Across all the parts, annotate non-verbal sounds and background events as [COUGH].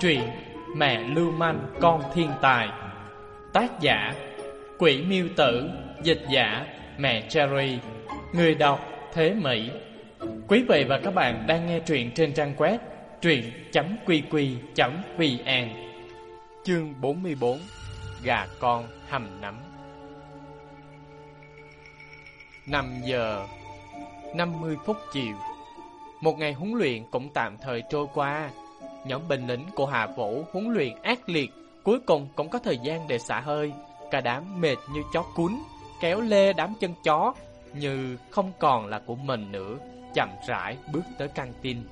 Truyện Mẹ Lưu Manh, Con Thiên Tài. Tác giả, Quỷ Miêu Tử. Dịch giả, Mẹ Cherry. Người đọc, Thế Mỹ. Quý vị và các bạn đang nghe truyện trên trang web truyện.qq.vn Chương 44 Gà con hầm nắm 5 giờ 50 phút chiều một ngày huấn luyện cũng tạm thời trôi qua. Nhóm binh lính của Hà Vũ huấn luyện ác liệt, Cuối cùng cũng có thời gian để xả hơi. Cả đám mệt như chó cún, Kéo lê đám chân chó, Như không còn là của mình nữa, Chậm rãi bước tới căng tin.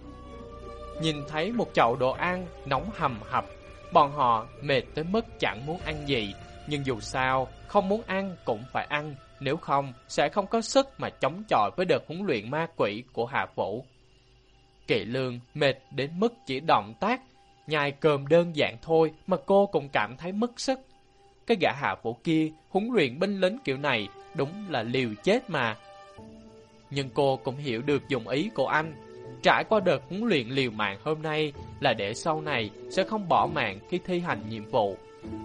Nhìn thấy một chậu đồ ăn nóng hầm hập, Bọn họ mệt tới mức chẳng muốn ăn gì. Nhưng dù sao, không muốn ăn cũng phải ăn, Nếu không sẽ không có sức mà chống chọi với đợt huấn luyện ma quỷ của Hà Vũ. Kỵ lương mệt đến mức chỉ động tác, nhai cơm đơn giản thôi mà cô cũng cảm thấy mất sức. Cái gã hạ vũ kia huấn luyện binh lính kiểu này đúng là liều chết mà. Nhưng cô cũng hiểu được dụng ý của anh. Trải qua đợt huấn luyện liều mạng hôm nay là để sau này sẽ không bỏ mạng khi thi hành nhiệm vụ.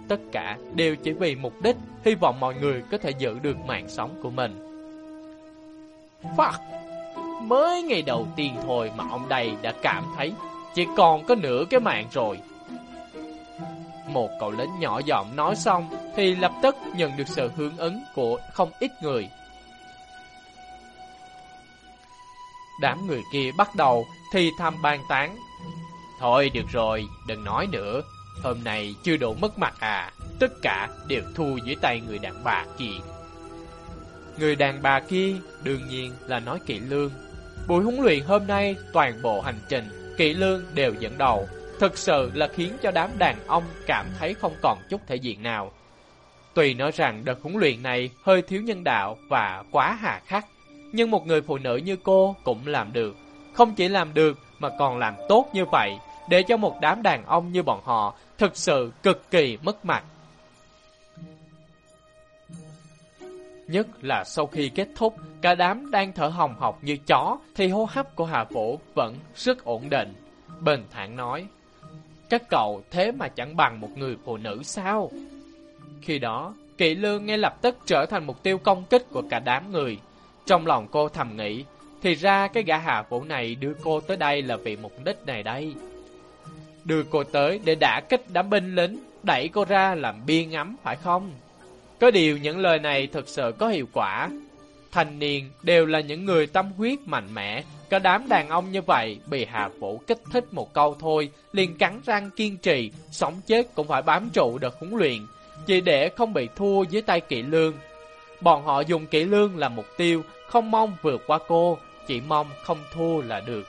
Tất cả đều chỉ vì mục đích hy vọng mọi người có thể giữ được mạng sống của mình. Fuck! Mới ngày đầu tiên thôi mà ông đây đã cảm thấy chỉ còn có nửa cái mạng rồi. Một cậu lính nhỏ giọng nói xong thì lập tức nhận được sự hướng ứng của không ít người. Đám người kia bắt đầu thì thầm bàn tán. Thôi được rồi, đừng nói nữa. Hôm nay chưa đủ mất mặt à, tất cả đều thu dưới tay người đàn bà kia. Người đàn bà kia đương nhiên là nói kỵ lương Buổi huấn luyện hôm nay toàn bộ hành trình Kỵ lương đều dẫn đầu. Thực sự là khiến cho đám đàn ông cảm thấy không còn chút thể diện nào. Tùy nói rằng đợt huấn luyện này hơi thiếu nhân đạo và quá hà khắc, Nhưng một người phụ nữ như cô cũng làm được. Không chỉ làm được mà còn làm tốt như vậy, Để cho một đám đàn ông như bọn họ thực sự cực kỳ mất mặt. Nhất là sau khi kết thúc, cả đám đang thở hồng hộc như chó, thì hô hấp của Hà Vũ vẫn rất ổn định. Bình thản nói, các cậu thế mà chẳng bằng một người phụ nữ sao? Khi đó, Kỵ Lương ngay lập tức trở thành mục tiêu công kích của cả đám người. Trong lòng cô thầm nghĩ, thì ra cái gã Hà Vũ này đưa cô tới đây là vì mục đích này đây. Đưa cô tới để đả kích đám binh lính, đẩy cô ra làm bia ngắm phải không? Có điều những lời này thực sự có hiệu quả. Thanh niên đều là những người tâm huyết mạnh mẽ, có đám đàn ông như vậy bị Hà Vũ kích thích một câu thôi, liền cắn răng kiên trì, sống chết cũng phải bám trụ đợt huấn luyện, chỉ để không bị thua dưới tay kỵ lương. Bọn họ dùng kỵ lương làm mục tiêu, không mong vượt qua cô, chỉ mong không thua là được.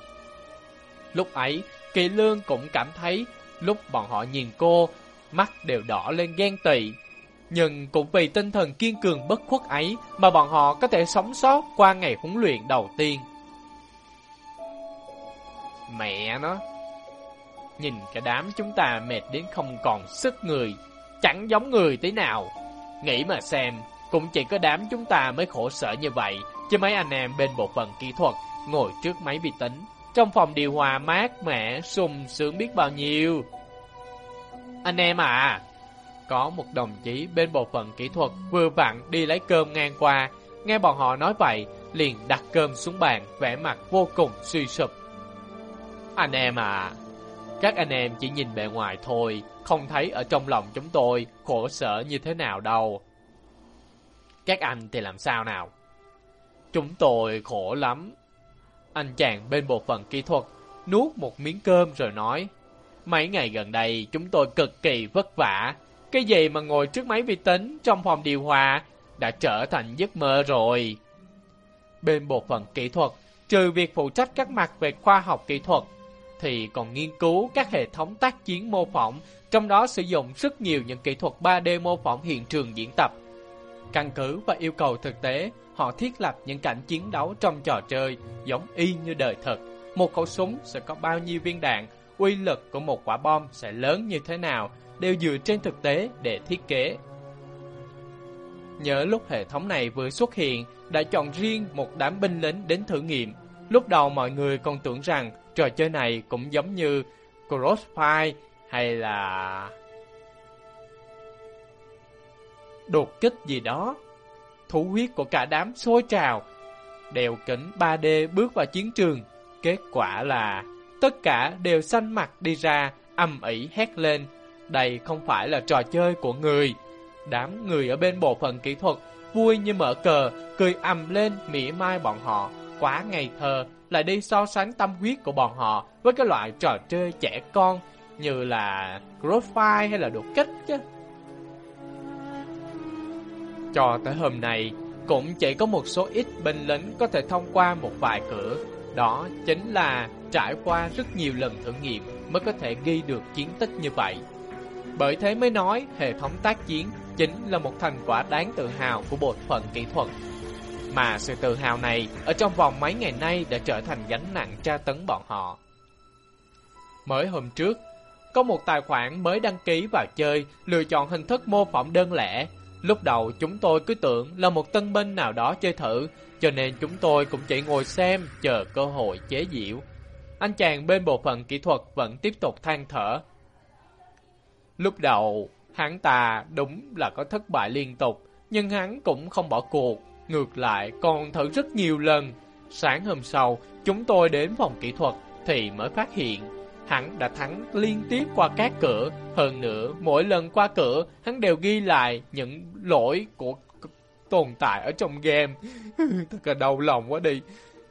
Lúc ấy, kỵ lương cũng cảm thấy, lúc bọn họ nhìn cô, mắt đều đỏ lên ghen tị, nhưng cũng vì tinh thần kiên cường bất khuất ấy mà bọn họ có thể sống sót qua ngày huấn luyện đầu tiên. Mẹ nó! Nhìn cả đám chúng ta mệt đến không còn sức người, chẳng giống người tí nào. Nghĩ mà xem, cũng chỉ có đám chúng ta mới khổ sở như vậy, chứ mấy anh em bên bộ phận kỹ thuật ngồi trước máy vi tính, trong phòng điều hòa mát mẻ, sung sướng biết bao nhiêu. Anh em à, có một đồng chí bên bộ phận kỹ thuật vừa vặn đi lấy cơm ngang qua, nghe bọn họ nói vậy, liền đặt cơm xuống bàn, vẻ mặt vô cùng suy sụp. Anh em à, các anh em chỉ nhìn bề ngoài thôi, không thấy ở trong lòng chúng tôi khổ sở như thế nào đâu. Các anh thì làm sao nào? Chúng tôi khổ lắm. Anh chàng bên bộ phận kỹ thuật nuốt một miếng cơm rồi nói, mấy ngày gần đây chúng tôi cực kỳ vất vả, cái gì mà ngồi trước máy vi tính trong phòng điều hòa đã trở thành giấc mơ rồi. Bên bộ phận kỹ thuật, trừ việc phụ trách các mặt về khoa học kỹ thuật, thì còn nghiên cứu các hệ thống tác chiến mô phỏng, trong đó sử dụng rất nhiều những kỹ thuật 3D mô phỏng hiện trường diễn tập. Căn cứ và yêu cầu thực tế, họ thiết lập những cảnh chiến đấu trong trò chơi giống y như đời thật. Một khẩu súng sẽ có bao nhiêu viên đạn, uy lực của một quả bom sẽ lớn như thế nào, đều dựa trên thực tế để thiết kế. Nhớ lúc hệ thống này vừa xuất hiện, đã chọn riêng một đám binh lính đến thử nghiệm. Lúc đầu mọi người còn tưởng rằng trò chơi này cũng giống như Crossfire hay là đột kích gì đó. Thủ huyết của cả đám sôi trào, đèo kính 3D bước vào chiến trường. Kết quả là tất cả đều xanh mặt đi ra, âm ỉ hét lên. Đây không phải là trò chơi của người. Đám người ở bên bộ phận kỹ thuật vui như mở cờ, cười ầm lên mỉa mai bọn họ. Quá ngày thơ, lại đi so sánh tâm huyết của bọn họ với cái loại trò chơi trẻ con như là Crossfire hay là đột kích chứ. Cho tới hôm nay, cũng chỉ có một số ít binh lính có thể thông qua một vài cửa. Đó chính là trải qua rất nhiều lần thử nghiệm mới có thể ghi được chiến tích như vậy. Bởi thế mới nói hệ thống tác chiến chính là một thành quả đáng tự hào của bộ phận kỹ thuật. Mà sự tự hào này ở trong vòng mấy ngày nay đã trở thành gánh nặng tra tấn bọn họ. Mới hôm trước, có một tài khoản mới đăng ký vào chơi, lựa chọn hình thức mô phỏng đơn lẻ. Lúc đầu chúng tôi cứ tưởng là một tân binh nào đó chơi thử, cho nên chúng tôi cũng chỉ ngồi xem, chờ cơ hội chế diễu. Anh chàng bên bộ phận kỹ thuật vẫn tiếp tục than thở. Lúc đầu, hắn ta đúng là có thất bại liên tục, nhưng hắn cũng không bỏ cuộc, ngược lại còn thử rất nhiều lần. Sáng hôm sau, chúng tôi đến phòng kỹ thuật thì mới phát hiện Hắn đã thắng liên tiếp qua các cửa, hơn nữa mỗi lần qua cửa hắn đều ghi lại những lỗi của tồn tại ở trong game. [LAUGHS] Thật là đau lòng quá đi.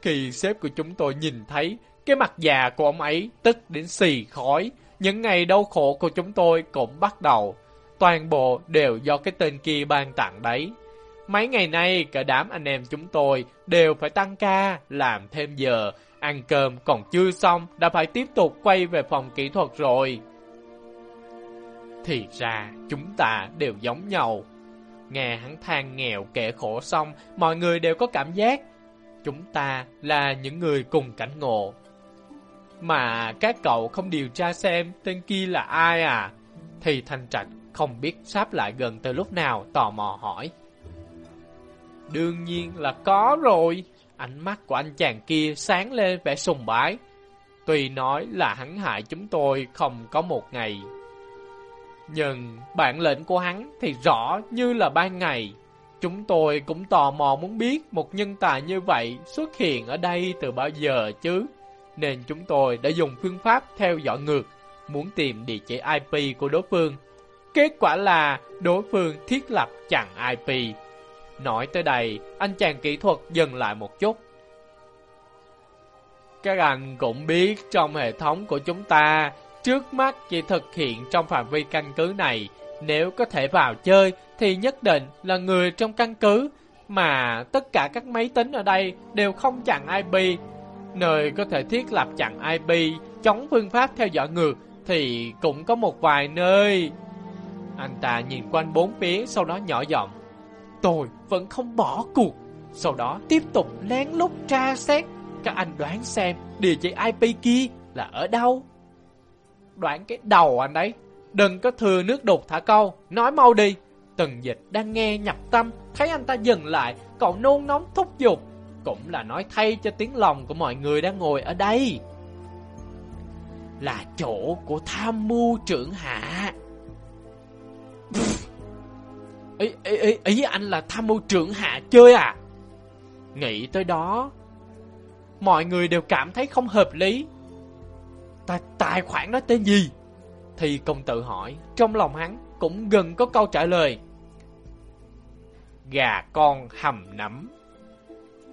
Khi sếp của chúng tôi nhìn thấy cái mặt già của ông ấy tức đến xì khói, những ngày đau khổ của chúng tôi cũng bắt đầu. Toàn bộ đều do cái tên kia ban tặng đấy. Mấy ngày nay cả đám anh em chúng tôi đều phải tăng ca, làm thêm giờ, Ăn cơm còn chưa xong, đã phải tiếp tục quay về phòng kỹ thuật rồi. Thì ra, chúng ta đều giống nhau. Nghe hắn than nghèo kẻ khổ xong, mọi người đều có cảm giác. Chúng ta là những người cùng cảnh ngộ. Mà các cậu không điều tra xem tên kia là ai à? Thì Thanh Trạch không biết sáp lại gần từ lúc nào, tò mò hỏi. Đương nhiên là có rồi. Ánh mắt của anh chàng kia sáng lên vẻ sùng bái. Tuy nói là hắn hại chúng tôi không có một ngày. Nhưng bản lệnh của hắn thì rõ như là ban ngày. Chúng tôi cũng tò mò muốn biết một nhân tài như vậy xuất hiện ở đây từ bao giờ chứ. Nên chúng tôi đã dùng phương pháp theo dõi ngược, muốn tìm địa chỉ IP của đối phương. Kết quả là đối phương thiết lập chặn IP Nói tới đây, anh chàng kỹ thuật dừng lại một chút. Các anh cũng biết trong hệ thống của chúng ta, trước mắt chỉ thực hiện trong phạm vi căn cứ này. Nếu có thể vào chơi thì nhất định là người trong căn cứ, mà tất cả các máy tính ở đây đều không chặn IP. Nơi có thể thiết lập chặn IP, chống phương pháp theo dõi ngược thì cũng có một vài nơi. Anh ta nhìn quanh bốn phía sau đó nhỏ giọng tôi vẫn không bỏ cuộc. Sau đó tiếp tục lén lút tra xét. Các anh đoán xem địa chỉ IP kia là ở đâu? Đoán cái đầu anh đấy. Đừng có thừa nước đục thả câu. Nói mau đi. Tần dịch đang nghe nhập tâm. Thấy anh ta dừng lại. Cậu nôn nóng thúc giục. Cũng là nói thay cho tiếng lòng của mọi người đang ngồi ở đây. Là chỗ của tham mưu trưởng hạ. Ý, ý, ý, ý anh là tham mưu trưởng hạ chơi à? Nghĩ tới đó, mọi người đều cảm thấy không hợp lý. Tài, tài khoản đó tên gì? Thì công tử hỏi, trong lòng hắn cũng gần có câu trả lời. Gà con hầm nấm.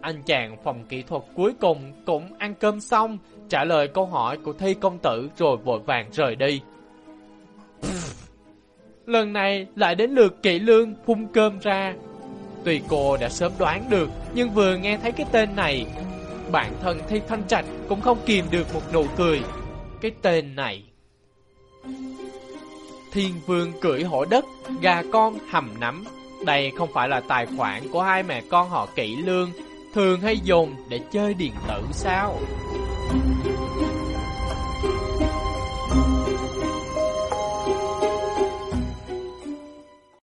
Anh chàng phòng kỹ thuật cuối cùng cũng ăn cơm xong, trả lời câu hỏi của thi công tử rồi vội vàng rời đi. Lần này lại đến lượt kỵ lương phun cơm ra. Tuy cô đã sớm đoán được Nhưng vừa nghe thấy cái tên này Bản thân Thi Thanh Trạch cũng không kìm được một nụ cười. Cái tên này. Thiên vương cưỡi hổ đất Gà con hầm nắm. Đây không phải là tài khoản của hai mẹ con họ kỹ lương Thường hay dùng để chơi điện tử sao Thank you.